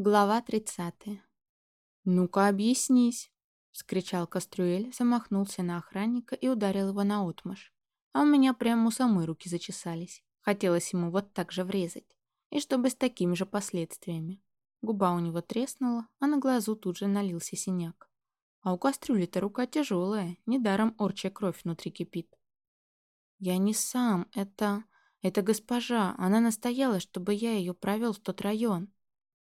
Глава 30. «Ну-ка, объяснись!» — вскричал Кастрюэль, замахнулся на охранника и ударил его наотмашь. А у меня прямо у самой руки зачесались. Хотелось ему вот так же врезать. И чтобы с такими же последствиями. Губа у него треснула, а на глазу тут же налился синяк. А у кастрюли-то рука тяжелая, недаром орчья кровь внутри кипит. «Я не сам, это... это госпожа. Она настояла, чтобы я ее провел в тот район».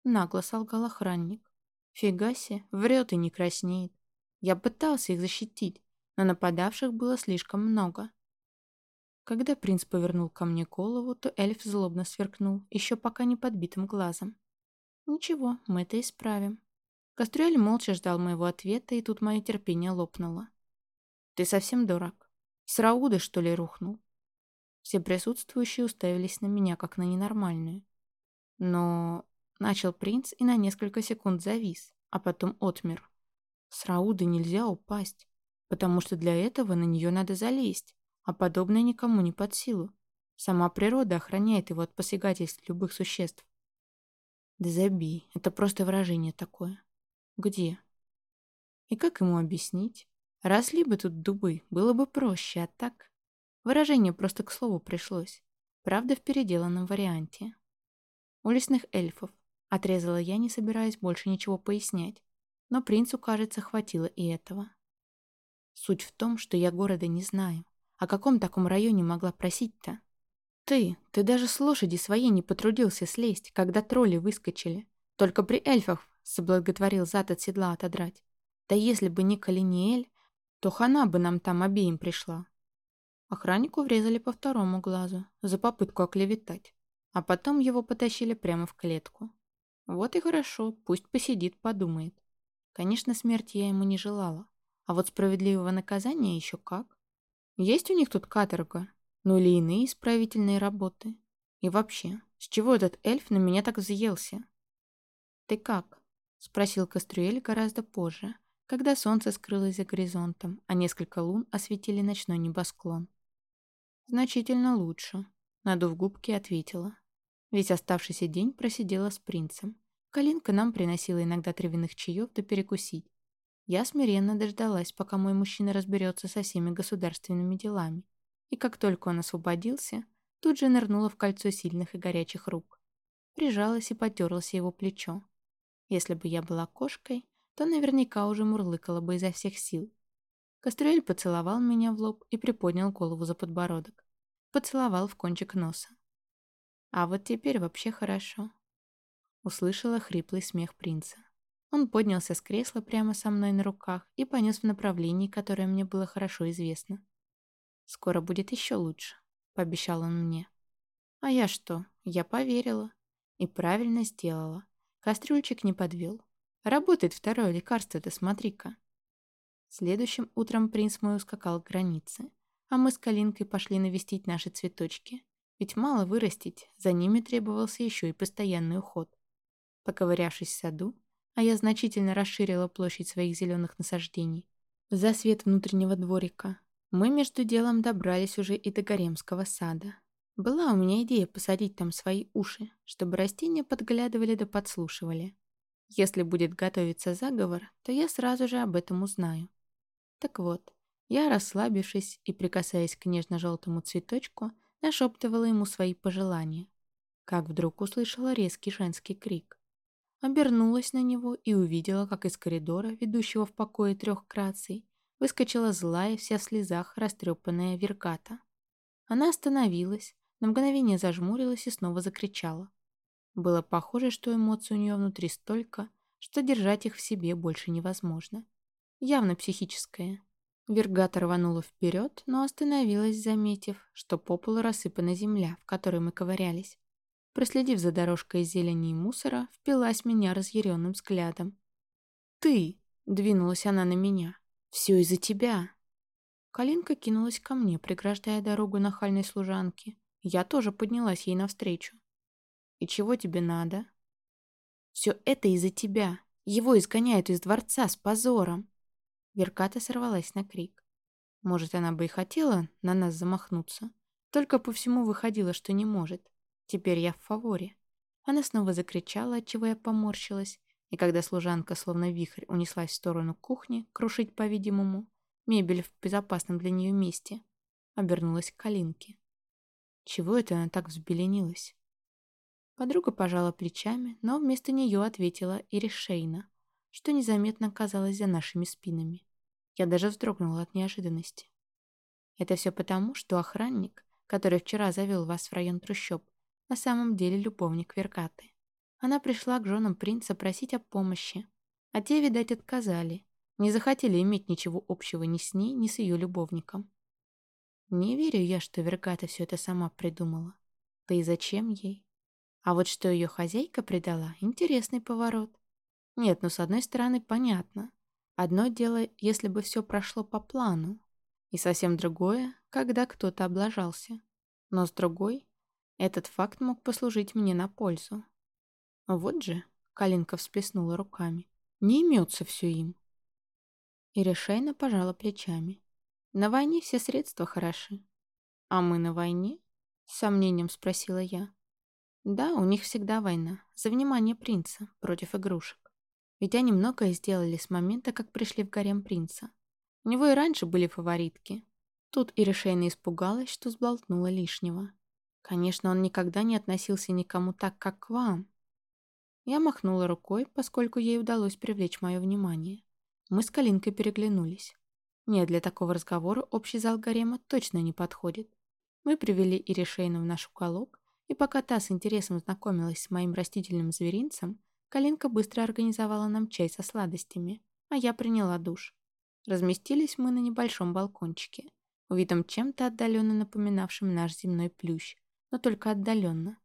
Нагло солгал охранник. Фига себе, врет и не краснеет. Я пытался их защитить, но нападавших было слишком много. Когда принц повернул ко мне голову, то эльф злобно сверкнул, еще пока не подбитым глазом. «Ничего, мы это исправим». Кастрюэль молча ждал моего ответа, и тут мое терпение лопнуло. «Ты совсем дурак. С Рауды, что ли, рухнул?» Все присутствующие уставились на меня, как на ненормальную. Но Начал принц и на несколько секунд завис, а потом отмер. С Рауды нельзя упасть, потому что для этого на нее надо залезть, а подобное никому не под силу. Сама природа охраняет его от посягательств любых существ. Да забей, это просто выражение такое. Где? И как ему объяснить? Росли бы тут дубы, было бы проще, а так... Выражение просто к слову пришлось. Правда, в переделанном варианте. У лесных эльфов Отрезала я, не собираясь больше ничего пояснять. Но принцу, кажется, хватило и этого. Суть в том, что я города не знаю. О каком таком районе могла просить-то? Ты, ты даже с лошади своей не потрудился слезть, когда тролли выскочили. Только при эльфах соблаготворил зад от седла отодрать. Да если бы не Калиниэль, то хана бы нам там обеим пришла. Охраннику врезали по второму глазу за попытку оклеветать, а потом его потащили прямо в клетку. Вот и хорошо, пусть посидит, подумает. Конечно, смерти я ему не желала. А вот справедливого наказания еще как. Есть у них тут каторга? Ну или иные исправительные работы? И вообще, с чего этот эльф на меня так взъелся? «Ты как?» — спросил Кастрюэль гораздо позже, когда солнце скрылось за горизонтом, а несколько лун осветили ночной небосклон. «Значительно лучше», — надув губки, ответила. Весь оставшийся день просидела с принцем. Калинка нам приносила иногда травяных чаев да перекусить. Я смиренно дождалась, пока мой мужчина разберется со всеми государственными делами. И как только он освободился, тут же нырнула в кольцо сильных и горячих рук. Прижалась и потерлась его плечо. Если бы я была кошкой, то наверняка уже мурлыкала бы изо всех сил. Кастрюэль поцеловал меня в лоб и приподнял голову за подбородок. Поцеловал в кончик носа. А вот теперь вообще хорошо. Услышала хриплый смех принца. Он поднялся с кресла прямо со мной на руках и понес в направлении, которое мне было хорошо известно. «Скоро будет еще лучше», — пообещал он мне. А я что? Я поверила. И правильно сделала. Кастрюльчик не подвел. Работает второе лекарство-то, смотри-ка. Следующим утром принц мой ускакал к границе, а мы с Калинкой пошли навестить наши цветочки. Ведь мало вырастить, за ними требовался еще и постоянный уход. Поковырявшись в саду, а я значительно расширила площадь своих зеленых насаждений, за свет внутреннего дворика, мы между делом добрались уже и до гаремского сада. Была у меня идея посадить там свои уши, чтобы растения подглядывали да подслушивали. Если будет готовиться заговор, то я сразу же об этом узнаю. Так вот, я, расслабившись и прикасаясь к нежно-желтому цветочку, нашептывала ему свои пожелания. Как вдруг услышала резкий женский крик. Обернулась на него и увидела, как из коридора, ведущего в покое трех краций, выскочила злая, вся в слезах, растрепанная Верката. Она остановилась, на мгновение зажмурилась и снова закричала. Было похоже, что эмоций у нее внутри столько, что держать их в себе больше невозможно. Явно психическое. Вергата рванула вперед, но остановилась, заметив, что по полу рассыпана земля, в которой мы ковырялись. Проследив за дорожкой зелени и мусора, впилась меня разъяренным взглядом. «Ты!» — двинулась она на меня. «Все из-за тебя!» Калинка кинулась ко мне, преграждая дорогу нахальной служанке. Я тоже поднялась ей навстречу. «И чего тебе надо?» «Все это из-за тебя. Его изгоняют из дворца с позором. Верката сорвалась на крик. Может, она бы и хотела на нас замахнуться, только по всему выходило, что не может. Теперь я в фаворе. Она снова закричала, отчего я поморщилась, и когда служанка, словно вихрь, унеслась в сторону кухни, крушить, по-видимому, мебель в безопасном для нее месте, обернулась к Калинке. Чего это она так взбеленилась? Подруга пожала плечами, но вместо нее ответила Иришейна, что незаметно оказалось за нашими спинами. Я даже вздрогнула от неожиданности. Это все потому, что охранник, который вчера завел вас в район трущоб, на самом деле любовник Веркаты. Она пришла к женам принца просить о помощи, а те, видать, отказали, не захотели иметь ничего общего ни с ней, ни с ее любовником. Не верю я, что Верката все это сама придумала. Да и зачем ей? А вот что ее хозяйка предала, интересный поворот. Нет, ну с одной стороны, понятно. Одно дело, если бы все прошло по плану, и совсем другое, когда кто-то облажался. Но с другой, этот факт мог послужить мне на пользу. Вот же, Калинка всплеснула руками, не имется все им. И решайно пожала плечами. На войне все средства хороши. А мы на войне? С сомнением спросила я. Да, у них всегда война. За внимание принца против игрушек. Ведь они многое сделали с момента, как пришли в гарем принца. У него и раньше были фаворитки. Тут и решейно испугалась, что сболтнула лишнего. Конечно, он никогда не относился никому так, как к вам. Я махнула рукой, поскольку ей удалось привлечь мое внимание. Мы с Калинкой переглянулись. Нет, для такого разговора общий зал гарема точно не подходит. Мы привели Иришейну в наш уголок, и пока та с интересом знакомилась с моим растительным зверинцем, Калинка быстро организовала нам чай со сладостями, а я приняла душ. Разместились мы на небольшом балкончике, увидом чем-то отдаленно напоминавшим наш земной плющ, но только отдаленно.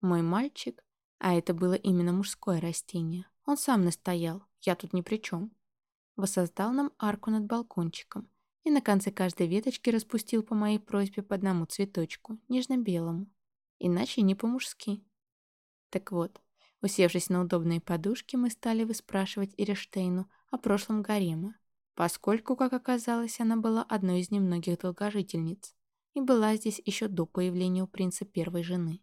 Мой мальчик, а это было именно мужское растение, он сам настоял, я тут ни при чем, воссоздал нам арку над балкончиком и на конце каждой веточки распустил по моей просьбе по одному цветочку, нежно-белому, иначе не по-мужски. Так вот, усевшись на удобные подушки, мы стали выспрашивать Ирештейну о прошлом гарема, поскольку, как оказалось, она была одной из немногих долгожительниц и была здесь еще до появления у принца первой жены.